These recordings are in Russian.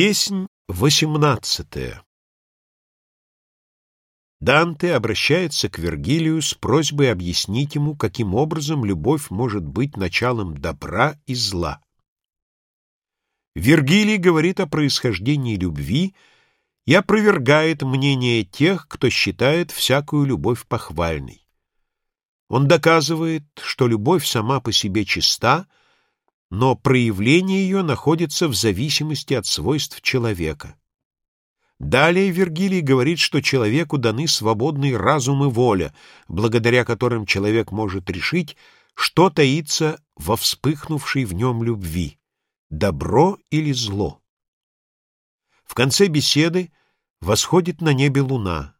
Песнь восемнадцатая Данте обращается к Вергилию с просьбой объяснить ему, каким образом любовь может быть началом добра и зла. Вергилий говорит о происхождении любви и опровергает мнение тех, кто считает всякую любовь похвальной. Он доказывает, что любовь сама по себе чиста, но проявление ее находится в зависимости от свойств человека. Далее Вергилий говорит, что человеку даны свободный разум и воля, благодаря которым человек может решить, что таится во вспыхнувшей в нем любви — добро или зло. В конце беседы восходит на небе луна.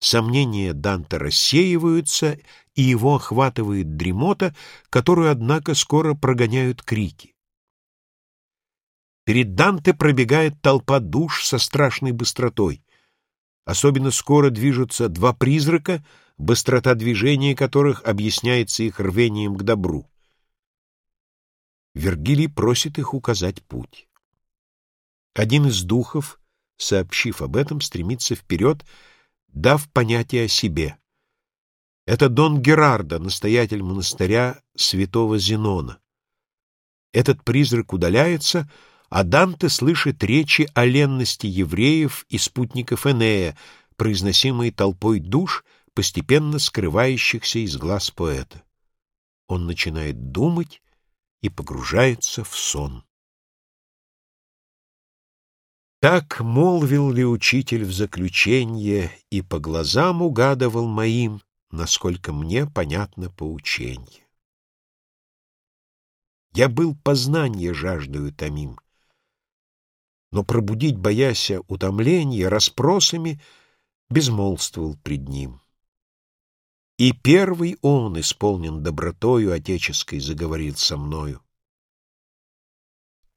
Сомнения Данте рассеиваются, и его охватывает дремота, которую, однако, скоро прогоняют крики. Перед Данте пробегает толпа душ со страшной быстротой. Особенно скоро движутся два призрака, быстрота движения которых объясняется их рвением к добру. Вергилий просит их указать путь. Один из духов, сообщив об этом, стремится вперед, дав понятие о себе. Это Дон Герардо, настоятель монастыря святого Зенона. Этот призрак удаляется, а Данте слышит речи о ленности евреев и спутников Энея, произносимые толпой душ, постепенно скрывающихся из глаз поэта. Он начинает думать и погружается в сон. Так молвил ли учитель в заключение, и по глазам угадывал моим, насколько мне понятно поученье. Я был познания жаждою томим, но пробудить, бояся утомления, расспросами безмолвствовал пред ним. И первый он, исполнен добротою отеческой, заговорил со мною.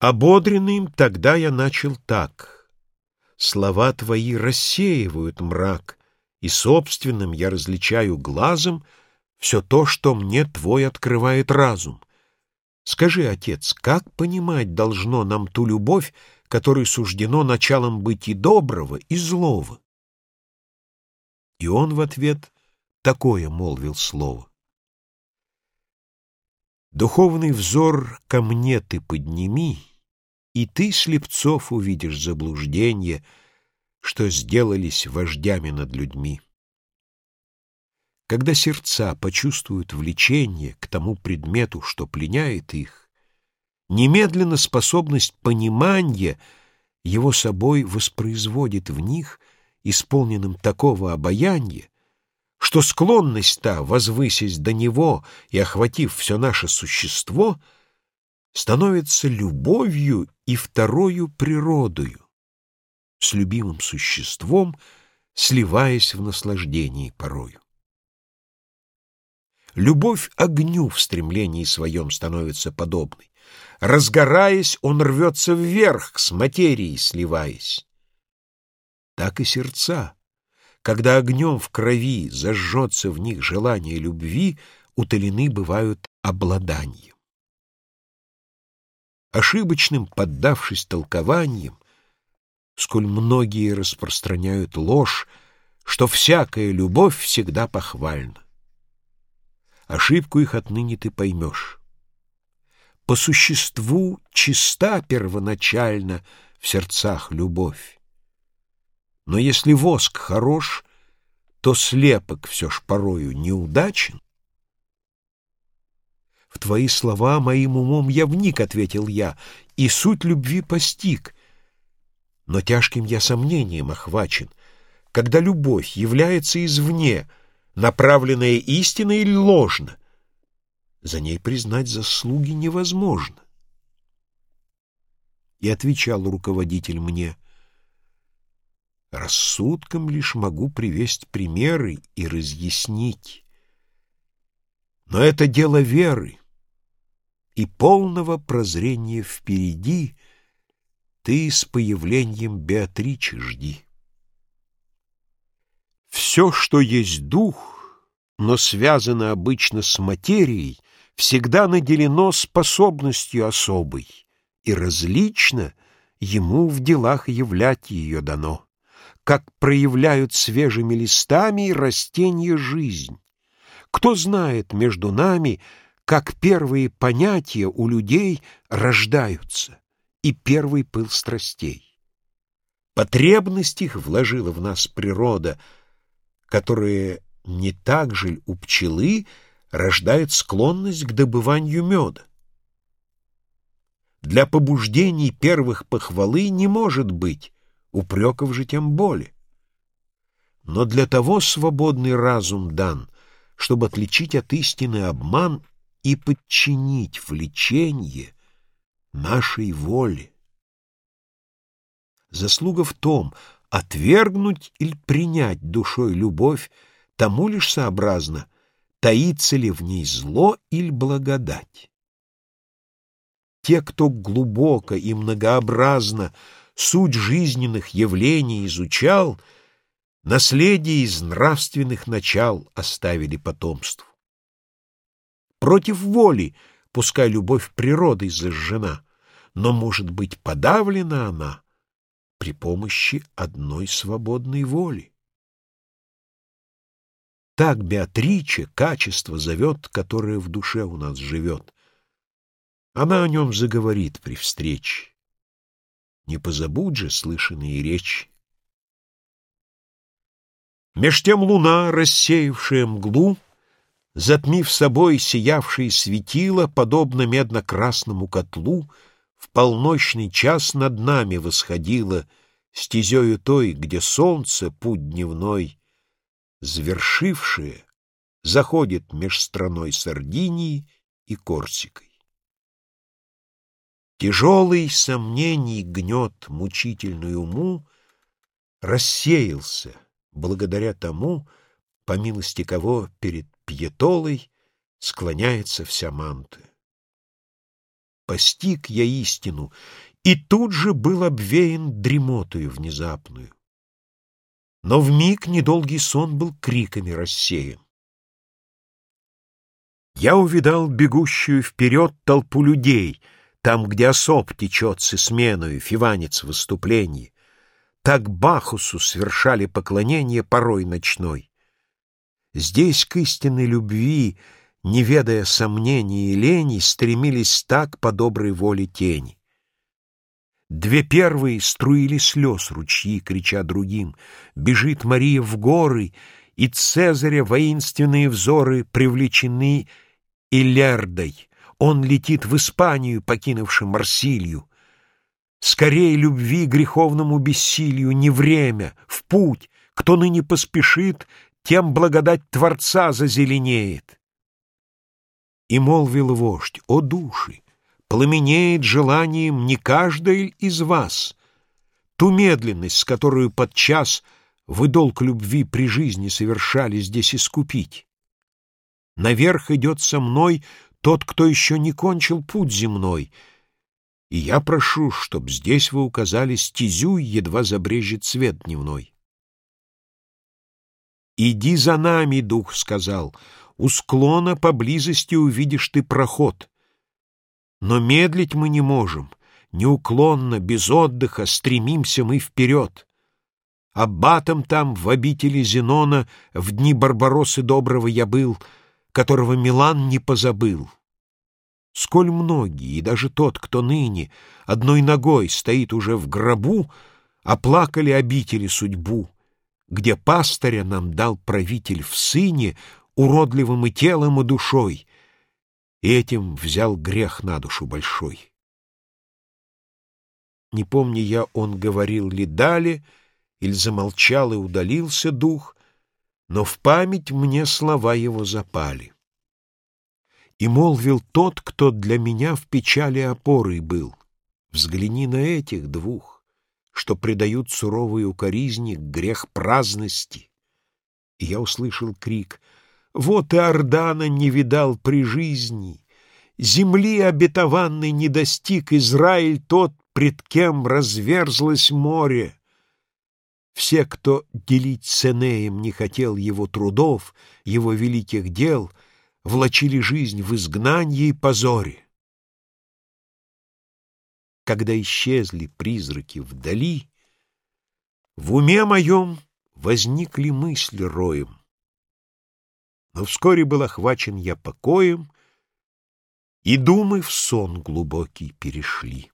Ободренным тогда я начал так. Слова твои рассеивают мрак, и собственным я различаю глазом все то, что мне твой открывает разум. Скажи, отец, как понимать должно нам ту любовь, которой суждено началом быть и доброго, и злого? И он в ответ такое молвил слово. Духовный взор ко мне ты подними, и ты, слепцов, увидишь заблуждение, что сделались вождями над людьми. Когда сердца почувствуют влечение к тому предмету, что пленяет их, немедленно способность понимания его собой воспроизводит в них, исполненным такого обаяния, что склонность та, возвысясь до него и охватив все наше существо — становится любовью и второю природою, с любимым существом, сливаясь в наслаждении порою. Любовь огню в стремлении своем становится подобной. Разгораясь, он рвется вверх, с материей сливаясь. Так и сердца. Когда огнем в крови зажжется в них желание любви, утолены бывают обладанием ошибочным поддавшись толкованиям, сколь многие распространяют ложь, что всякая любовь всегда похвальна. Ошибку их отныне ты поймешь. По существу чиста первоначально в сердцах любовь. Но если воск хорош, то слепок все ж порою неудачен, в твои слова моим умом я вник, — ответил я, — и суть любви постиг. Но тяжким я сомнением охвачен, когда любовь является извне, направленная истинно или ложно. За ней признать заслуги невозможно. И отвечал руководитель мне, рассудком лишь могу привести примеры и разъяснить. Но это дело веры, и полного прозрения впереди ты с появлением Беатричи жди. Все, что есть дух, но связано обычно с материей, всегда наделено способностью особой и различно ему в делах являть ее дано, как проявляют свежими листами растения жизнь. Кто знает между нами, как первые понятия у людей рождаются и первый пыл страстей. Потребность их вложила в нас природа, которая не так же у пчелы рождает склонность к добыванию меда. Для побуждений первых похвалы не может быть, упреков же тем более. Но для того свободный разум дан, чтобы отличить от истины обман и подчинить влечение нашей воле. Заслуга в том, отвергнуть или принять душой любовь, тому лишь сообразно, таится ли в ней зло или благодать. Те, кто глубоко и многообразно суть жизненных явлений изучал, наследие из нравственных начал оставили потомству. Против воли, пускай любовь природой зажжена, но, может быть, подавлена она при помощи одной свободной воли. Так Беатриче качество зовет, которое в душе у нас живет. Она о нем заговорит при встрече. Не позабудь же слышанные речи. Меж тем луна, рассеявшая мглу, Затмив собой сиявшие светило, Подобно медно-красному котлу, В полночный час над нами восходила Стезею той, где солнце, путь дневной, Завершившее, заходит меж страной Сардинии и Корсикой. Тяжелый сомнений гнет мучительную уму рассеялся благодаря тому, по милости кого перед пьетолой склоняется вся манта. Постиг я истину, и тут же был обвеян дремотою внезапную. Но в миг недолгий сон был криками рассеян. Я увидал бегущую вперед толпу людей — там, где особ течет с сменою, фиванец выступлений, Так Бахусу свершали поклонение порой ночной. Здесь к истинной любви, не ведая сомнений и лени, Стремились так по доброй воле тени. Две первые струили слез ручьи, крича другим. Бежит Мария в горы, и Цезаря воинственные взоры привлечены Илярдой, он летит в Испанию, покинувши Марсилью. Скорее любви греховному бессилию не время, в путь. Кто ныне поспешит, тем благодать Творца зазеленеет. И молвил вождь, о души, пламенеет желанием не каждый из вас. Ту медленность, с которой подчас вы долг любви при жизни совершали здесь искупить. Наверх идет со мной тот, кто еще не кончил путь земной, и я прошу, чтоб здесь вы указали стезю, едва забрежет свет дневной. «Иди за нами, — дух сказал, — у склона поблизости увидишь ты проход. Но медлить мы не можем, неуклонно, без отдыха стремимся мы вперед. Аббатом там, в обители Зенона, в дни Барбаросы доброго я был — которого Милан не позабыл. Сколь многие, и даже тот, кто ныне одной ногой стоит уже в гробу, оплакали обители судьбу, где пастыря нам дал правитель в сыне, уродливым и телом, и душой, и этим взял грех на душу большой. Не помню я, он говорил ли далее, или замолчал и удалился дух, но в память мне слова его запали. И молвил тот, кто для меня в печали опорой был, взгляни на этих двух, что предают суровой укоризни грех праздности. И я услышал крик «Вот и Ордана не видал при жизни!» Земли обетованной не достиг Израиль тот, пред кем разверзлось море. Все, кто делить с Энеем не хотел его трудов, его великих дел, влачили жизнь в изгнании и позоре. Когда исчезли призраки вдали, в уме моем возникли мысли роем. Но вскоре был охвачен я покоем, и думы в сон глубокий перешли.